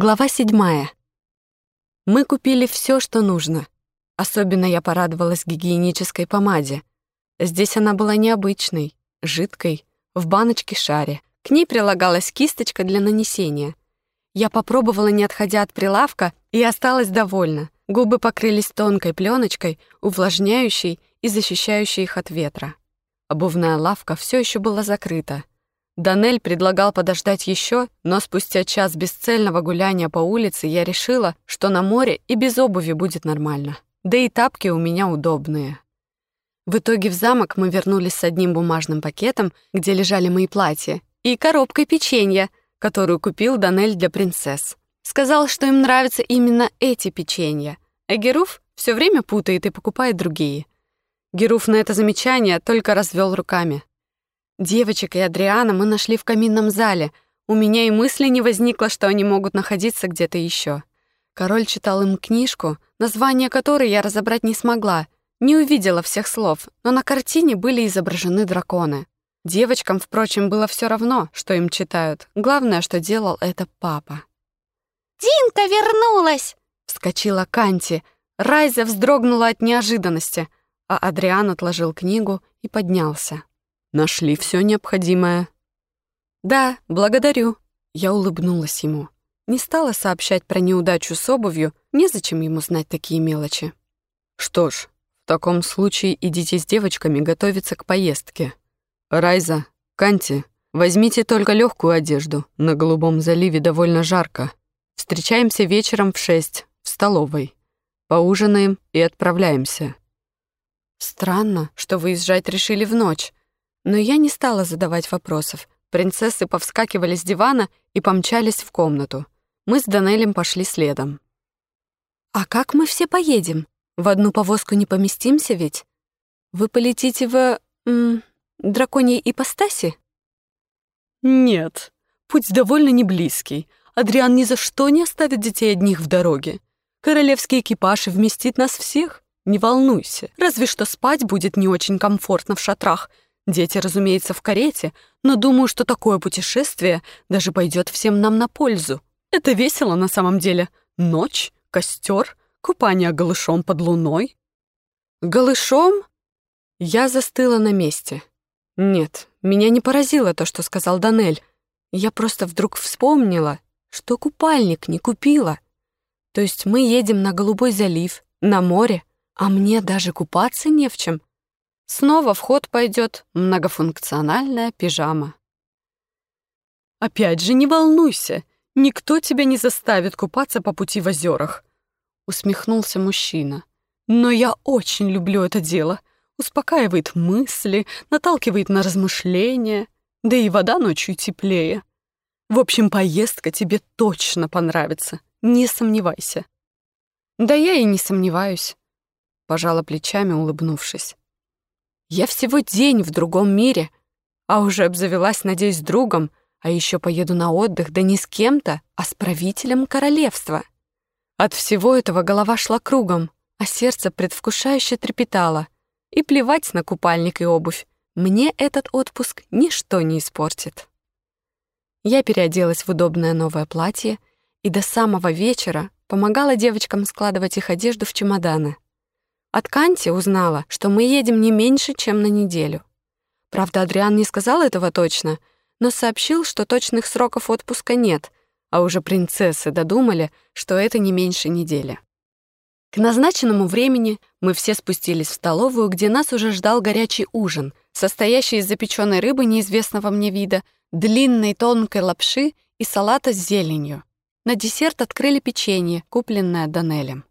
Глава седьмая. Мы купили все, что нужно. Особенно я порадовалась гигиенической помаде. Здесь она была необычной, жидкой, в баночке-шаре. К ней прилагалась кисточка для нанесения. Я попробовала, не отходя от прилавка, и осталась довольна. Губы покрылись тонкой пленочкой, увлажняющей и защищающей их от ветра. Обувная лавка все еще была закрыта. Данель предлагал подождать еще, но спустя час бесцельного гуляния по улице я решила, что на море и без обуви будет нормально. Да и тапки у меня удобные. В итоге в замок мы вернулись с одним бумажным пакетом, где лежали мои платья, и коробкой печенья, которую купил Данель для принцесс. Сказал, что им нравятся именно эти печенья, а Геруф все время путает и покупает другие. Геруф на это замечание только развел руками. Девочек и Адриана мы нашли в каминном зале. У меня и мысли не возникло, что они могут находиться где-то еще. Король читал им книжку, название которой я разобрать не смогла. Не увидела всех слов, но на картине были изображены драконы. Девочкам, впрочем, было все равно, что им читают. Главное, что делал это папа. «Динка вернулась!» — вскочила Канти. Райза вздрогнула от неожиданности, а Адриан отложил книгу и поднялся. Нашли все необходимое. Да, благодарю. Я улыбнулась ему. Не стала сообщать про неудачу с обувью, незачем ему знать такие мелочи. Что ж, в таком случае идите с девочками готовиться к поездке. Райза, Канти, возьмите только легкую одежду. На Голубом заливе довольно жарко. Встречаемся вечером в шесть в столовой. Поужинаем и отправляемся. Странно, что выезжать решили в ночь. Но я не стала задавать вопросов. Принцессы повскакивали с дивана и помчались в комнату. Мы с Данелем пошли следом. «А как мы все поедем? В одну повозку не поместимся ведь? Вы полетите в... М, драконьей ипостаси?» «Нет, путь довольно неблизкий. Адриан ни за что не оставит детей одних в дороге. Королевский экипаж вместит нас всех. Не волнуйся, разве что спать будет не очень комфортно в шатрах — Дети, разумеется, в карете, но думаю, что такое путешествие даже пойдет всем нам на пользу. Это весело на самом деле. Ночь, костер, купание голышом под луной. Голышом? Я застыла на месте. Нет, меня не поразило то, что сказал Данель. Я просто вдруг вспомнила, что купальник не купила. То есть мы едем на Голубой залив, на море, а мне даже купаться не в чем. Снова в ход пойдет многофункциональная пижама. «Опять же, не волнуйся, никто тебя не заставит купаться по пути в озерах», — усмехнулся мужчина. «Но я очень люблю это дело. Успокаивает мысли, наталкивает на размышления, да и вода ночью теплее. В общем, поездка тебе точно понравится, не сомневайся». «Да я и не сомневаюсь», — пожала плечами, улыбнувшись. Я всего день в другом мире, а уже обзавелась, надеюсь, другом, а еще поеду на отдых, да не с кем-то, а с правителем королевства. От всего этого голова шла кругом, а сердце предвкушающе трепетало. И плевать на купальник и обувь, мне этот отпуск ничто не испортит. Я переоделась в удобное новое платье и до самого вечера помогала девочкам складывать их одежду в чемоданы. От Канти узнала, что мы едем не меньше, чем на неделю. Правда, Адриан не сказал этого точно, но сообщил, что точных сроков отпуска нет, а уже принцессы додумали, что это не меньше недели. К назначенному времени мы все спустились в столовую, где нас уже ждал горячий ужин, состоящий из запеченной рыбы неизвестного мне вида, длинной тонкой лапши и салата с зеленью. На десерт открыли печенье, купленное Данелем.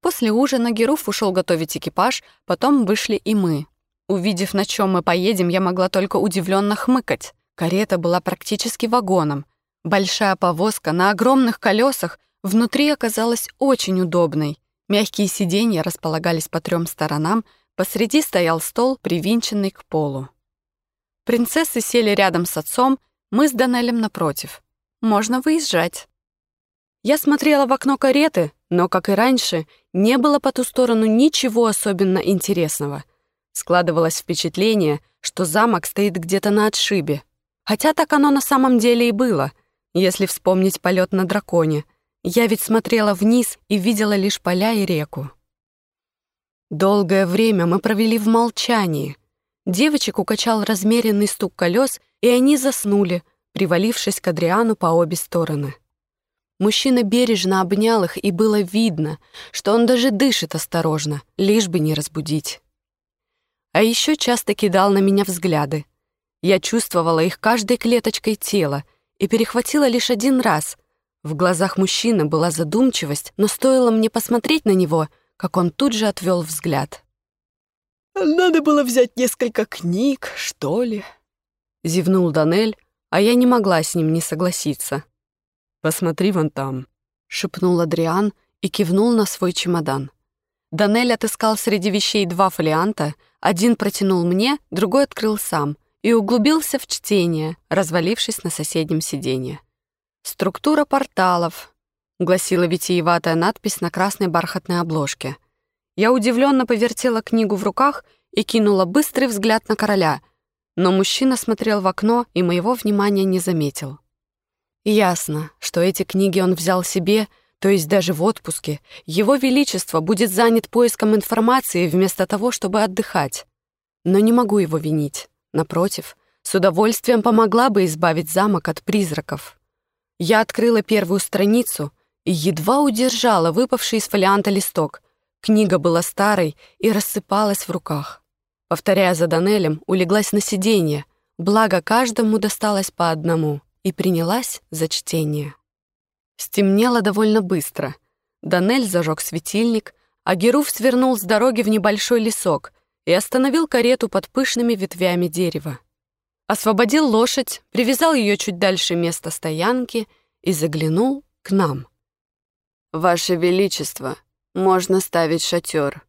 После ужина Геруф ушел готовить экипаж, потом вышли и мы. Увидев, на чем мы поедем, я могла только удивленно хмыкать. Карета была практически вагоном. Большая повозка на огромных колесах внутри оказалась очень удобной. Мягкие сиденья располагались по трем сторонам, посреди стоял стол, привинченный к полу. Принцессы сели рядом с отцом, мы с Данелем напротив. Можно выезжать. Я смотрела в окно кареты, но, как и раньше, не было по ту сторону ничего особенно интересного. Складывалось впечатление, что замок стоит где-то на отшибе. Хотя так оно на самом деле и было. если вспомнить полет на драконе. Я ведь смотрела вниз и видела лишь поля и реку. Долгое время мы провели в молчании. Девочек укачал размеренный стук колес, и они заснули, привалившись к Адриану по обе стороны. Мужчина бережно обнял их, и было видно, что он даже дышит осторожно, лишь бы не разбудить. А еще часто кидал на меня взгляды. Я чувствовала их каждой клеточкой тела и перехватила лишь один раз. В глазах мужчины была задумчивость, но стоило мне посмотреть на него, как он тут же отвел взгляд. «Надо было взять несколько книг, что ли?» — зевнул Данель, а я не могла с ним не согласиться. «Посмотри вон там», — шепнул Адриан и кивнул на свой чемодан. Данель отыскал среди вещей два фолианта, один протянул мне, другой открыл сам и углубился в чтение, развалившись на соседнем сиденье. «Структура порталов», — гласила витиеватая надпись на красной бархатной обложке. Я удивленно повертела книгу в руках и кинула быстрый взгляд на короля, но мужчина смотрел в окно и моего внимания не заметил. Ясно, что эти книги он взял себе, то есть даже в отпуске. Его Величество будет занят поиском информации вместо того, чтобы отдыхать. Но не могу его винить. Напротив, с удовольствием помогла бы избавить замок от призраков. Я открыла первую страницу и едва удержала выпавший из фолианта листок. Книга была старой и рассыпалась в руках. Повторяя за Данелем, улеглась на сиденье, благо каждому досталось по одному, и принялась за чтение. Стемнело довольно быстро. Данель зажег светильник, а Геруф свернул с дороги в небольшой лесок и остановил карету под пышными ветвями дерева. Освободил лошадь, привязал ее чуть дальше места стоянки и заглянул к нам. «Ваше Величество, можно ставить шатер».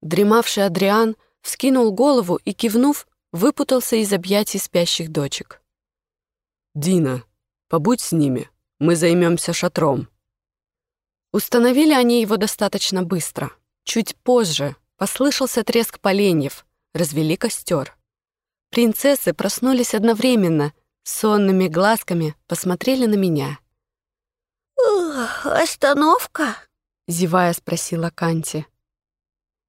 Дремавший Адриан вскинул голову и, кивнув, выпутался из объятий спящих дочек. «Дина, побудь с ними, мы займемся шатром». Установили они его достаточно быстро. Чуть позже послышался треск поленьев, развели костер. Принцессы проснулись одновременно, сонными глазками посмотрели на меня. «Остановка?» — зевая спросила Канти.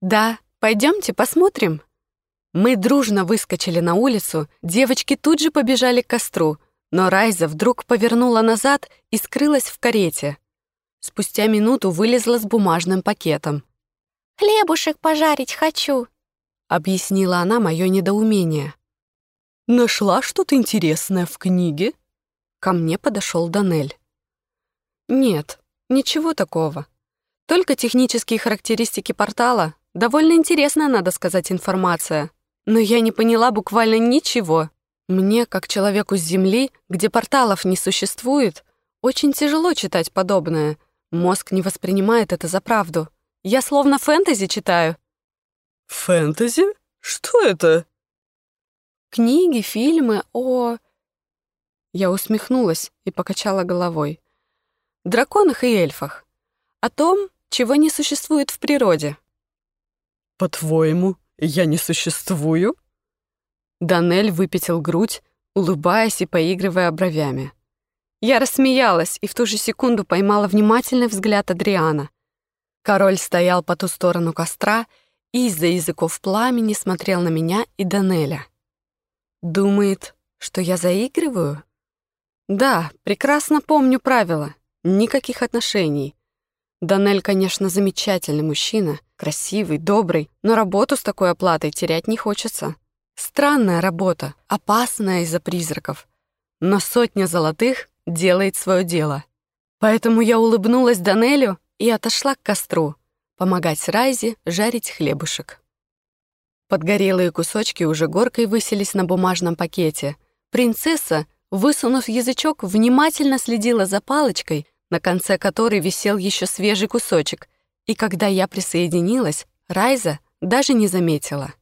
«Да, пойдемте посмотрим». Мы дружно выскочили на улицу, девочки тут же побежали к костру, но Райза вдруг повернула назад и скрылась в карете. Спустя минуту вылезла с бумажным пакетом. «Хлебушек пожарить хочу», — объяснила она мое недоумение. «Нашла что-то интересное в книге?» Ко мне подошел Данель. «Нет, ничего такого. Только технические характеристики портала. Довольно интересная, надо сказать, информация. Но я не поняла буквально ничего. Мне, как человеку с Земли, где порталов не существует, очень тяжело читать подобное. Мозг не воспринимает это за правду. Я словно фэнтези читаю. Фэнтези? Что это? Книги, фильмы о... Я усмехнулась и покачала головой. Драконах и эльфах. О том, чего не существует в природе. «По-твоему, я не существую?» Данель выпятил грудь, улыбаясь и поигрывая бровями. Я рассмеялась и в ту же секунду поймала внимательный взгляд Адриана. Король стоял по ту сторону костра и из-за языков пламени смотрел на меня и Данеля. Думает, что я заигрываю? Да, прекрасно помню правила. Никаких отношений. Данель, конечно, замечательный мужчина, красивый, добрый, но работу с такой оплатой терять не хочется. Странная работа, опасная из-за призраков. Но сотня золотых делает свое дело. Поэтому я улыбнулась Данелю и отошла к костру, помогать Райзе жарить хлебушек. Подгорелые кусочки уже горкой высились на бумажном пакете. Принцесса, высунув язычок, внимательно следила за палочкой, на конце которой висел еще свежий кусочек, и когда я присоединилась, Райза даже не заметила.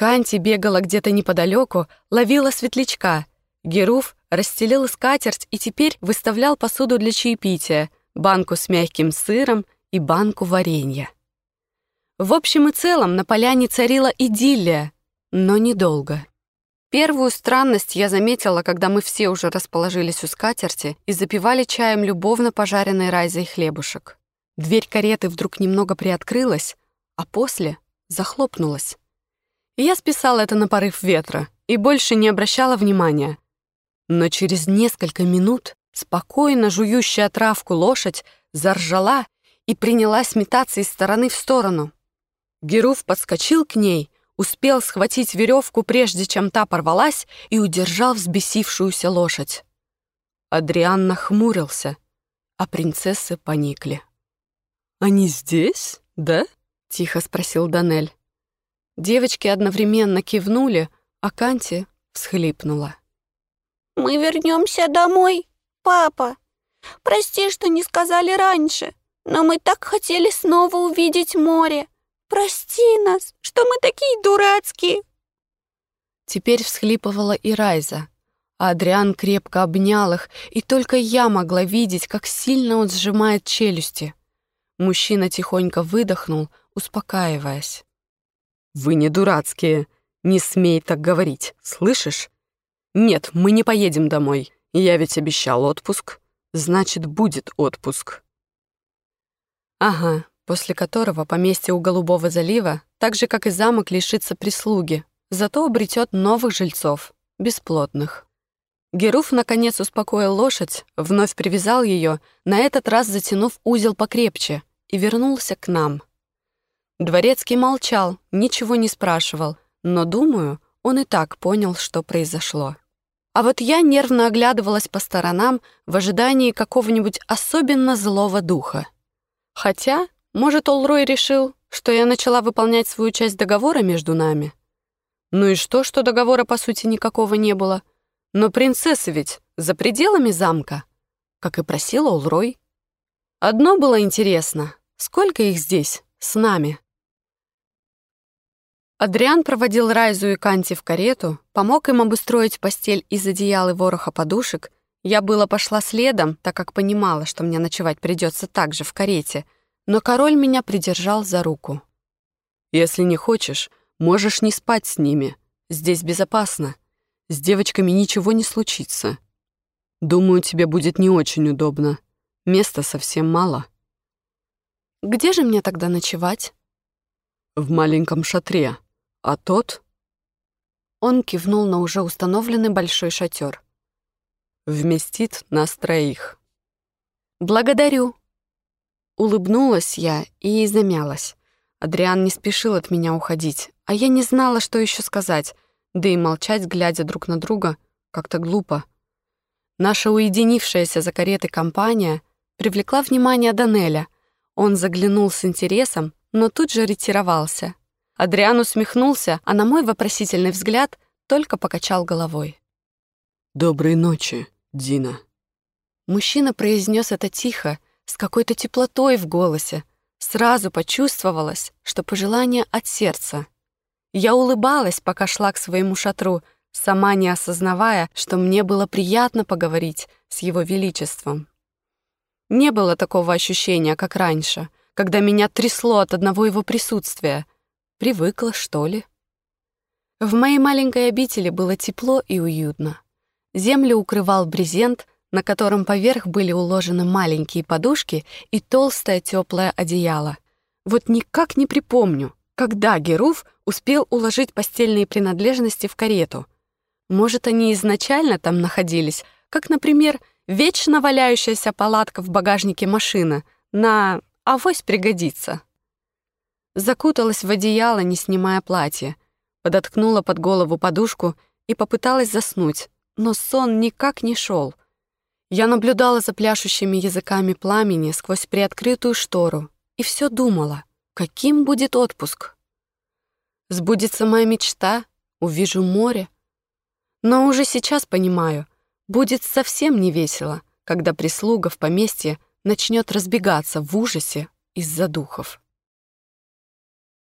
Канти бегала где-то неподалеку, ловила светлячка. Геруф расстелил скатерть и теперь выставлял посуду для чаепития, банку с мягким сыром и банку варенья. В общем и целом на поляне царила идиллия, но недолго. Первую странность я заметила, когда мы все уже расположились у скатерти и запивали чаем любовно пожаренной райзой хлебушек. Дверь кареты вдруг немного приоткрылась, а после захлопнулась. Я списала это на порыв ветра и больше не обращала внимания. Но через несколько минут спокойно жующая травку лошадь заржала и принялась метаться из стороны в сторону. Геруф подскочил к ней, успел схватить веревку, прежде чем та порвалась, и удержал взбесившуюся лошадь. Адриан нахмурился, а принцессы поникли. «Они здесь, да?» — тихо спросил Данель. Девочки одновременно кивнули, а Канти всхлипнула. «Мы вернемся домой, папа. Прости, что не сказали раньше, но мы так хотели снова увидеть море. Прости нас, что мы такие дурацкие!» Теперь всхлипывала и Райза, а Адриан крепко обнял их, и только я могла видеть, как сильно он сжимает челюсти. Мужчина тихонько выдохнул, успокаиваясь. «Вы не дурацкие. Не смей так говорить, слышишь? Нет, мы не поедем домой. Я ведь обещал отпуск. Значит, будет отпуск». Ага, после которого поместье у Голубого залива, так же, как и замок, лишится прислуги, зато обретет новых жильцов, бесплотных. Геруф, наконец, успокоил лошадь, вновь привязал ее, на этот раз затянув узел покрепче, и вернулся к нам. Дворецкий молчал, ничего не спрашивал, но, думаю, он и так понял, что произошло. А вот я нервно оглядывалась по сторонам в ожидании какого-нибудь особенно злого духа. Хотя может, Олрой решил, что я начала выполнять свою часть договора между нами? Ну и что, что договора, по сути, никакого не было? Но принцесса ведь за пределами замка, как и просил Олрой. Одно было интересно, сколько их здесь, с нами? Адриан проводил Райзу и Канти в карету, помог им обустроить постель из одеял и вороха подушек. Я было пошла следом, так как понимала, что мне ночевать придется также в карете — но король меня придержал за руку. «Если не хочешь, можешь не спать с ними. Здесь безопасно. С девочками ничего не случится. Думаю, тебе будет не очень удобно. Места совсем мало». «Где же мне тогда ночевать?» «В маленьком шатре. А тот...» Он кивнул на уже установленный большой шатер. «Вместит нас троих». «Благодарю», Улыбнулась я и замялась. Адриан не спешил от меня уходить, а я не знала, что еще сказать, да и молчать, глядя друг на друга, как-то глупо. Наша уединившаяся за каретой компания привлекла внимание Данеля. Он заглянул с интересом, но тут же ретировался. Адриан усмехнулся, а на мой вопросительный взгляд только покачал головой. «Доброй ночи, Дина». Мужчина произнес это тихо, с какой-то теплотой в голосе. Сразу почувствовалось, что пожелание от сердца. Я улыбалась, пока шла к своему шатру, сама не осознавая, что мне было приятно поговорить с его величеством. Не было такого ощущения, как раньше, когда меня трясло от одного его присутствия. Привыкла, что ли? В моей маленькой обители было тепло и уютно. Землю укрывал брезент, на котором поверх были уложены маленькие подушки и толстое теплое одеяло. Вот никак не припомню, когда Геруф успел уложить постельные принадлежности в карету. Может, они изначально там находились, как, например, вечно валяющаяся палатка в багажнике машины на «авось пригодится». Закуталась в одеяло, не снимая платье, подоткнула под голову подушку и попыталась заснуть, но сон никак не шел. Я наблюдала за пляшущими языками пламени сквозь приоткрытую штору и все думала, каким будет отпуск. Сбудется моя мечта, увижу море. Но уже сейчас понимаю, будет совсем не весело, когда прислуга в поместье начнет разбегаться в ужасе из-за духов.